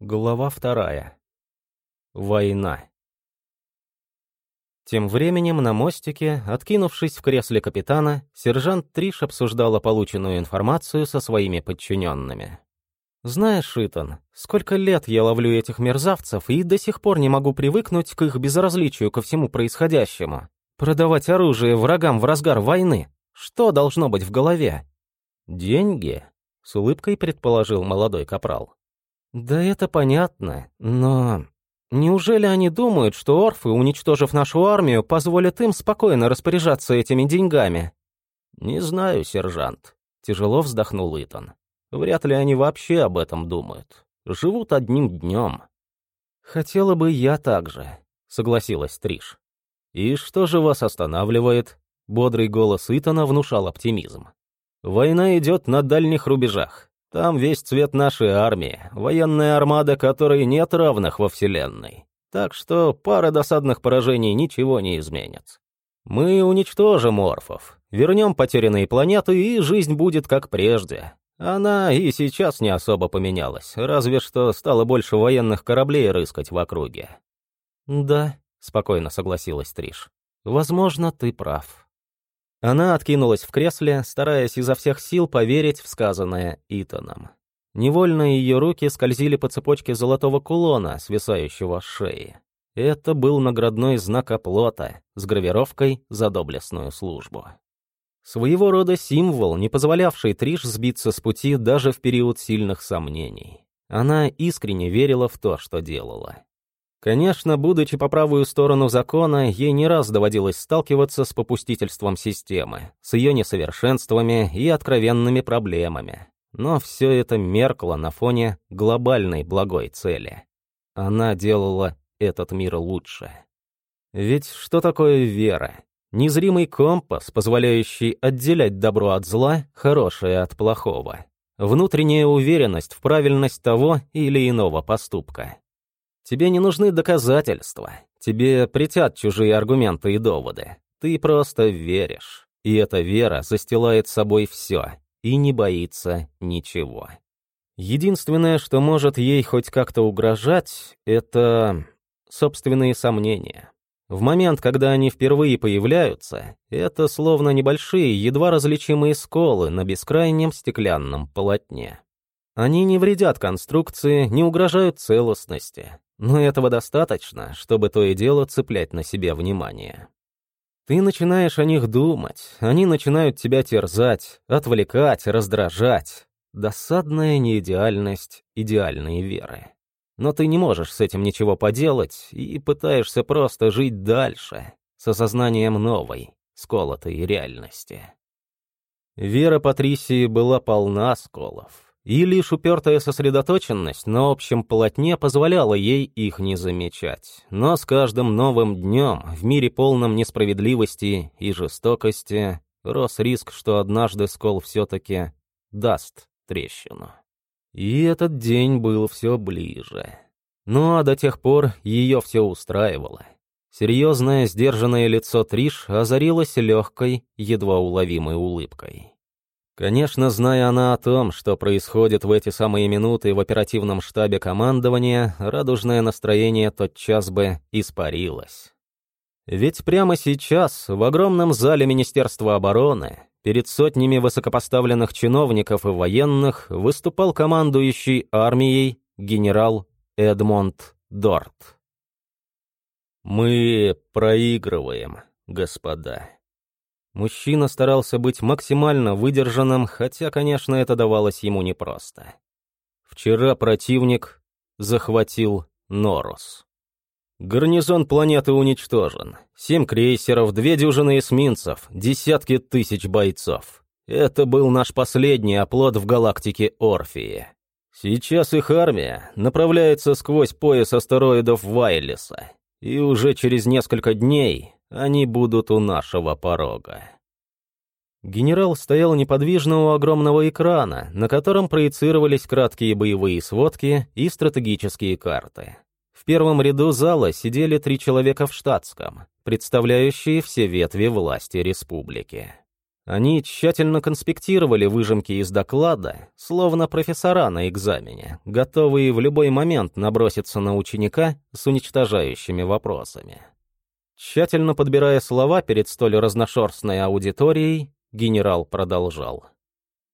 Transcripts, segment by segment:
Глава вторая. Война. Тем временем на мостике, откинувшись в кресле капитана, сержант Триш обсуждала полученную информацию со своими подчиненными. «Знаешь, Итан, сколько лет я ловлю этих мерзавцев и до сих пор не могу привыкнуть к их безразличию ко всему происходящему. Продавать оружие врагам в разгар войны. Что должно быть в голове?» «Деньги?» — с улыбкой предположил молодой капрал. «Да это понятно, но Неужели они думают, что орфы, уничтожив нашу армию, позволят им спокойно распоряжаться этими деньгами? Не знаю, сержант. Тяжело вздохнул Итан. Вряд ли они вообще об этом думают. Живут одним днем. Хотела бы я так же, согласилась Триш. И что же вас останавливает? Бодрый голос Итана внушал оптимизм. Война идет на дальних рубежах. Там весь цвет нашей армии, военная армада которой нет равных во Вселенной. Так что пара досадных поражений ничего не изменит. Мы уничтожим орфов, вернем потерянные планеты, и жизнь будет как прежде. Она и сейчас не особо поменялась, разве что стало больше военных кораблей рыскать в округе. «Да», — спокойно согласилась Триш. «Возможно, ты прав». Она откинулась в кресле, стараясь изо всех сил поверить в сказанное Итаном. Невольно ее руки скользили по цепочке золотого кулона, свисающего с шеи. Это был наградной знак оплота с гравировкой за доблестную службу. Своего рода символ, не позволявший Триш сбиться с пути даже в период сильных сомнений. Она искренне верила в то, что делала. Конечно, будучи по правую сторону закона, ей не раз доводилось сталкиваться с попустительством системы, с ее несовершенствами и откровенными проблемами. Но все это меркло на фоне глобальной благой цели. Она делала этот мир лучше. Ведь что такое вера? Незримый компас, позволяющий отделять добро от зла, хорошее от плохого. Внутренняя уверенность в правильность того или иного поступка. Тебе не нужны доказательства. Тебе притят чужие аргументы и доводы. Ты просто веришь. И эта вера застилает собой все и не боится ничего. Единственное, что может ей хоть как-то угрожать, это собственные сомнения. В момент, когда они впервые появляются, это словно небольшие, едва различимые сколы на бескрайнем стеклянном полотне. Они не вредят конструкции, не угрожают целостности, но этого достаточно, чтобы то и дело цеплять на себе внимание. Ты начинаешь о них думать, они начинают тебя терзать, отвлекать, раздражать. Досадная неидеальность идеальной веры. Но ты не можешь с этим ничего поделать и пытаешься просто жить дальше, с осознанием новой, сколотой реальности. Вера Патрисии была полна сколов. И лишь упертая сосредоточенность на общем полотне позволяла ей их не замечать. Но с каждым новым днем в мире полном несправедливости и жестокости рос риск, что однажды скол все-таки даст трещину. И этот день был все ближе. Ну а до тех пор ее все устраивало. Серьезное, сдержанное лицо Триш озарилось легкой, едва уловимой улыбкой. Конечно, зная она о том, что происходит в эти самые минуты в оперативном штабе командования, радужное настроение тотчас бы испарилось. Ведь прямо сейчас, в огромном зале Министерства обороны, перед сотнями высокопоставленных чиновников и военных выступал командующий армией генерал Эдмонд Дорт. «Мы проигрываем, господа», Мужчина старался быть максимально выдержанным, хотя, конечно, это давалось ему непросто. Вчера противник захватил Норус. Гарнизон планеты уничтожен. Семь крейсеров, две дюжины эсминцев, десятки тысяч бойцов. Это был наш последний оплот в галактике Орфии. Сейчас их армия направляется сквозь пояс астероидов Вайлиса, и уже через несколько дней они будут у нашего порога. Генерал стоял неподвижно у огромного экрана, на котором проецировались краткие боевые сводки и стратегические карты. В первом ряду зала сидели три человека в штатском, представляющие все ветви власти республики. Они тщательно конспектировали выжимки из доклада, словно профессора на экзамене, готовые в любой момент наброситься на ученика с уничтожающими вопросами. Тщательно подбирая слова перед столь разношерстной аудиторией, генерал продолжал.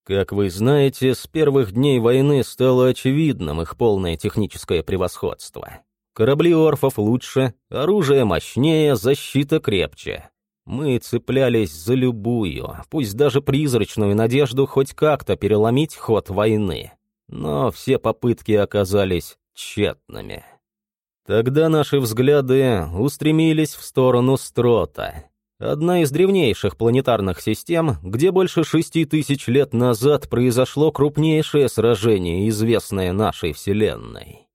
Как вы знаете, с первых дней войны стало очевидным их полное техническое превосходство. Корабли орфов лучше, оружие мощнее, защита крепче. Мы цеплялись за любую, пусть даже призрачную надежду хоть как-то переломить ход войны. Но все попытки оказались тщетными. Тогда наши взгляды устремились в сторону Строта, Одна из древнейших планетарных систем, где больше шести тысяч лет назад произошло крупнейшее сражение, известное нашей Вселенной.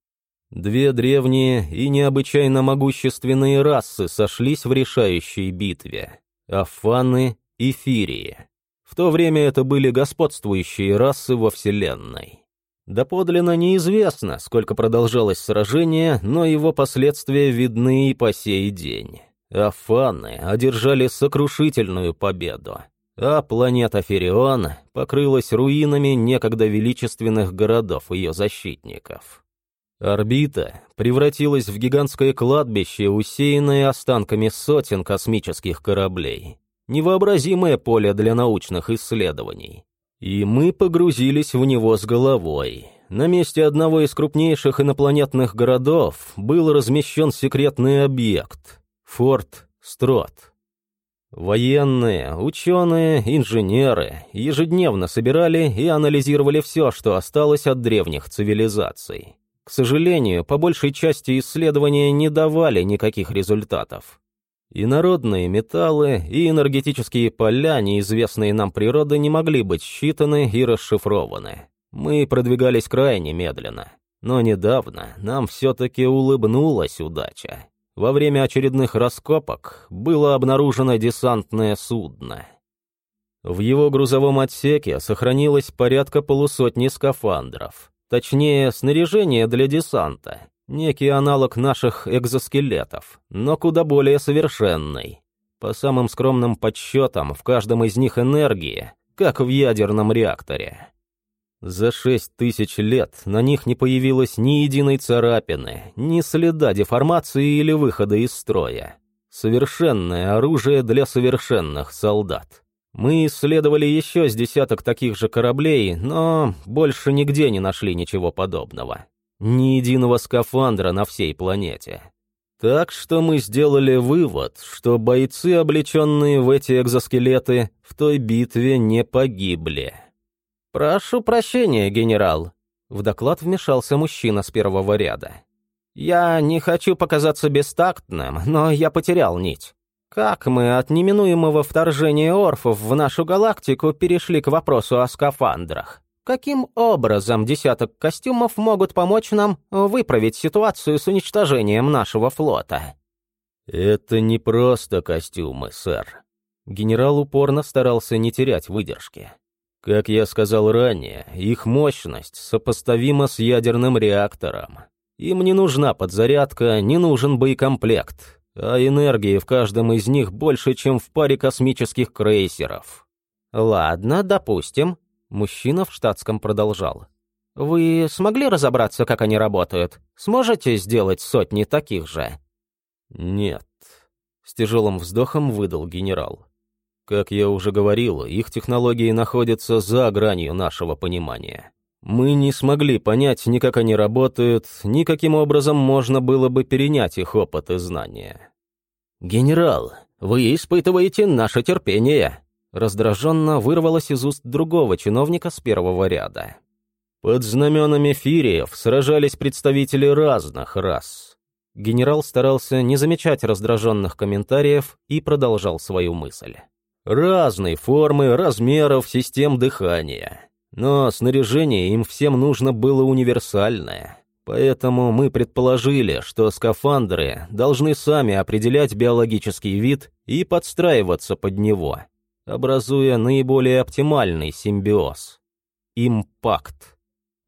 Две древние и необычайно могущественные расы сошлись в решающей битве — Афаны и Фирии. В то время это были господствующие расы во Вселенной. Доподлинно неизвестно, сколько продолжалось сражение, но его последствия видны и по сей день. Афаны одержали сокрушительную победу, а планета Ферион покрылась руинами некогда величественных городов ее защитников. Орбита превратилась в гигантское кладбище, усеянное останками сотен космических кораблей. Невообразимое поле для научных исследований. И мы погрузились в него с головой. На месте одного из крупнейших инопланетных городов был размещен секретный объект, Форт Строт. Военные, ученые, инженеры ежедневно собирали и анализировали все, что осталось от древних цивилизаций. К сожалению, по большей части исследования не давали никаких результатов. И народные металлы, и энергетические поля, неизвестные нам природы, не могли быть считаны и расшифрованы. Мы продвигались крайне медленно. Но недавно нам все-таки улыбнулась удача. Во время очередных раскопок было обнаружено десантное судно. В его грузовом отсеке сохранилось порядка полусотни скафандров. Точнее, снаряжение для десанта. Некий аналог наших экзоскелетов, но куда более совершенный. По самым скромным подсчетам, в каждом из них энергии, как в ядерном реакторе. За шесть тысяч лет на них не появилось ни единой царапины, ни следа деформации или выхода из строя. Совершенное оружие для совершенных солдат. Мы исследовали еще с десяток таких же кораблей, но больше нигде не нашли ничего подобного. Ни единого скафандра на всей планете. Так что мы сделали вывод, что бойцы, облеченные в эти экзоскелеты, в той битве не погибли. «Прошу прощения, генерал», — в доклад вмешался мужчина с первого ряда. «Я не хочу показаться бестактным, но я потерял нить. Как мы от неминуемого вторжения орфов в нашу галактику перешли к вопросу о скафандрах? Каким образом десяток костюмов могут помочь нам выправить ситуацию с уничтожением нашего флота?» «Это не просто костюмы, сэр». Генерал упорно старался не терять выдержки. Как я сказал ранее, их мощность сопоставима с ядерным реактором. Им не нужна подзарядка, не нужен боекомплект, а энергии в каждом из них больше, чем в паре космических крейсеров. «Ладно, допустим», — мужчина в штатском продолжал. «Вы смогли разобраться, как они работают? Сможете сделать сотни таких же?» «Нет», — с тяжелым вздохом выдал генерал. Как я уже говорил, их технологии находятся за гранью нашего понимания. Мы не смогли понять ни как они работают, ни каким образом можно было бы перенять их опыт и знания. «Генерал, вы испытываете наше терпение!» Раздраженно вырвалось из уст другого чиновника с первого ряда. Под знаменами Фириев сражались представители разных рас. Генерал старался не замечать раздраженных комментариев и продолжал свою мысль разной формы, размеров, систем дыхания. Но снаряжение им всем нужно было универсальное. Поэтому мы предположили, что скафандры должны сами определять биологический вид и подстраиваться под него, образуя наиболее оптимальный симбиоз. Импакт.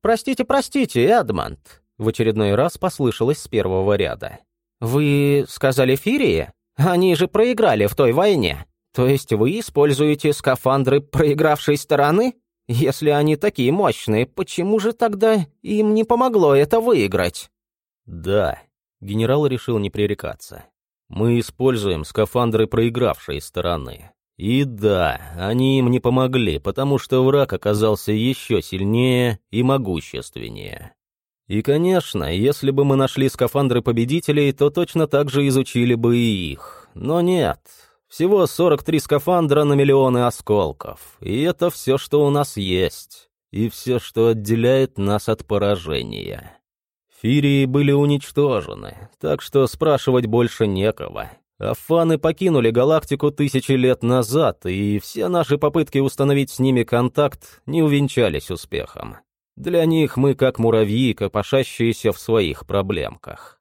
«Простите, простите, Эдмонд», — в очередной раз послышалось с первого ряда. «Вы сказали Фирии? Они же проиграли в той войне. То есть вы используете скафандры проигравшей стороны? Если они такие мощные, почему же тогда им не помогло это выиграть? Да, генерал решил не пререкаться. Мы используем скафандры проигравшей стороны. И да, они им не помогли, потому что враг оказался еще сильнее и могущественнее. И, конечно, если бы мы нашли скафандры победителей, то точно так же изучили бы и их. Но нет. Всего 43 скафандра на миллионы осколков. И это все, что у нас есть. И все, что отделяет нас от поражения. Фирии были уничтожены, так что спрашивать больше некого. Афаны покинули галактику тысячи лет назад, и все наши попытки установить с ними контакт не увенчались успехом. Для них мы как муравьи, копошащиеся в своих проблемках.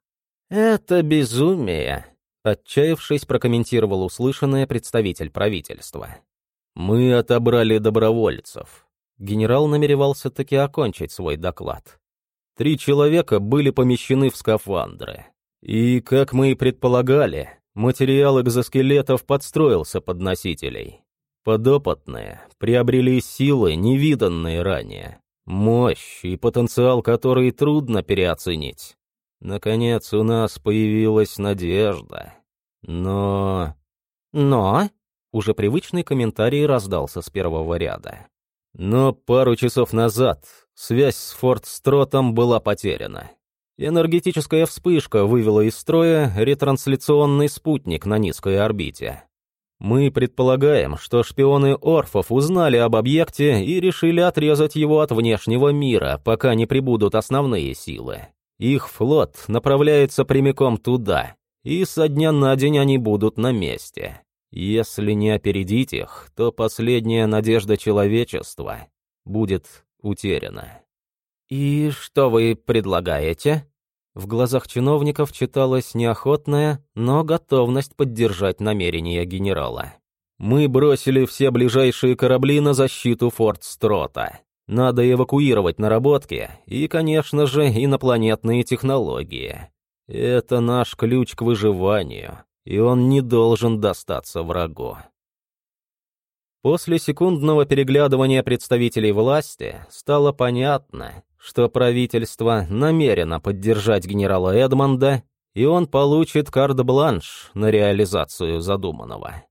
«Это безумие», — отчаявшись, прокомментировал услышанное представитель правительства. «Мы отобрали добровольцев». Генерал намеревался таки окончить свой доклад. Три человека были помещены в скафандры. И, как мы и предполагали, Материал экзоскелетов подстроился под носителей. Подопытные приобрели силы, невиданные ранее, мощь и потенциал, который трудно переоценить. Наконец у нас появилась надежда. Но... Но... Уже привычный комментарий раздался с первого ряда. Но пару часов назад связь с Форт Стротом была потеряна. Энергетическая вспышка вывела из строя ретрансляционный спутник на низкой орбите. Мы предполагаем, что шпионы Орфов узнали об объекте и решили отрезать его от внешнего мира, пока не прибудут основные силы. Их флот направляется прямиком туда, и со дня на день они будут на месте. Если не опередить их, то последняя надежда человечества будет утеряна. «И что вы предлагаете?» В глазах чиновников читалась неохотная, но готовность поддержать намерения генерала. «Мы бросили все ближайшие корабли на защиту Форт Строта. Надо эвакуировать наработки и, конечно же, инопланетные технологии. Это наш ключ к выживанию, и он не должен достаться врагу». После секундного переглядывания представителей власти стало понятно, что правительство намерено поддержать генерала Эдмонда, и он получит карт-бланш на реализацию задуманного.